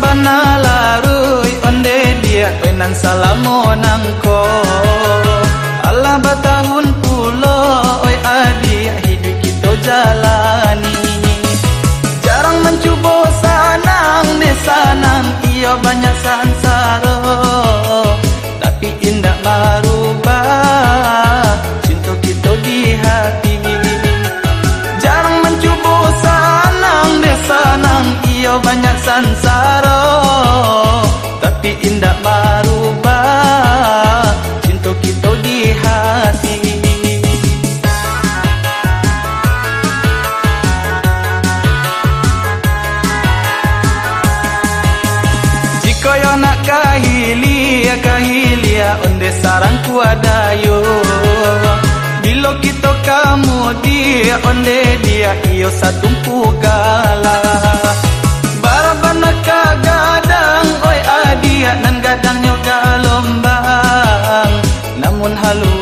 sabana larui onde dia enan salamo nangko. Allah batahun pulo oi adi hidup kita jalani kahilia kahilia onde sarang kuadayo Bilo kita kamu dia onde dia iyo satumpu gala. Barabana kagadang oi adia nan gadang nyo galombang Namun haluan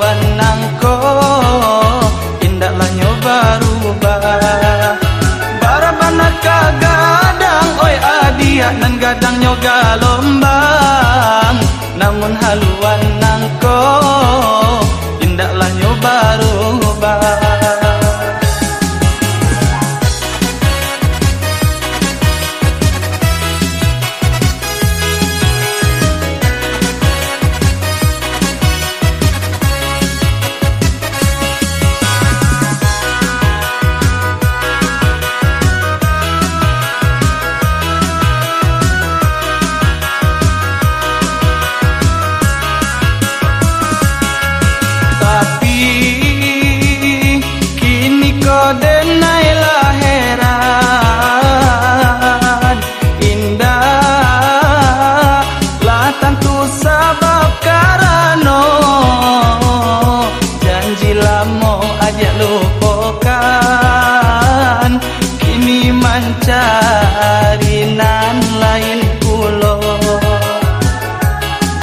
mencari nan lain pulau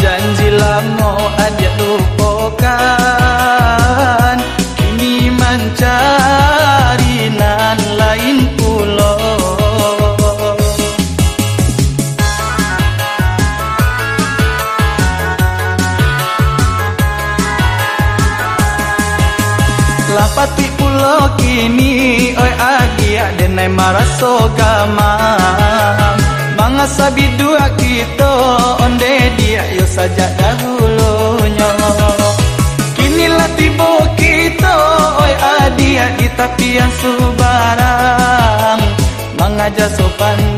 Janji lama aja lupakan Kini mencari nan lain pulau Lapati pulau kini oi denai maraso gamang Manga sabi dua kita onde dia yo saja dahulunya. Kini lah tiba kita oi adia di tapian subarang. Mengajar sopan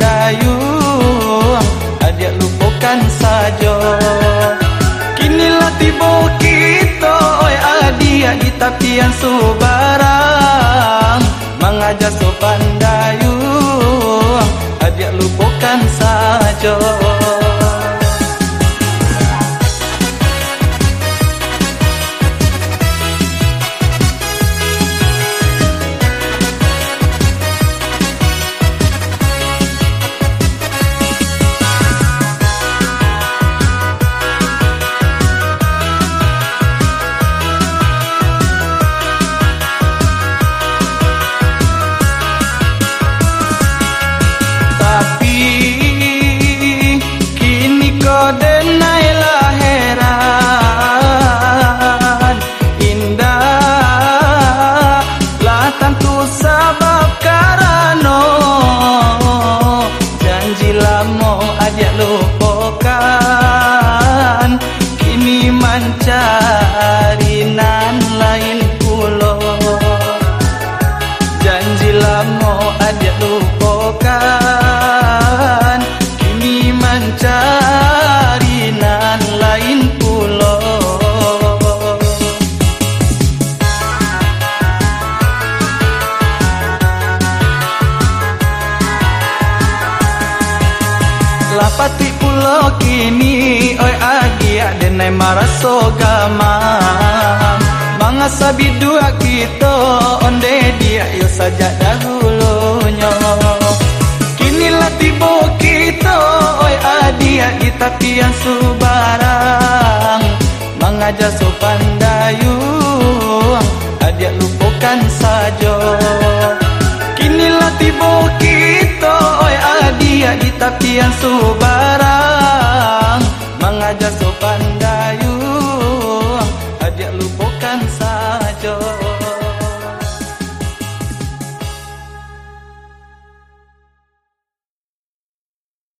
Lama aja lupakan Kini mencari nan lain pulau Janji lama aja lupakan denai maraso gamang Manga sabi dua kita onde dia yo saja dahulunya. Kini lah tiba kita oi adia di tapian subarang. Mengajar sopan dayung adia lupakan saja Kinilah tiba kita oi adia di tapian subarang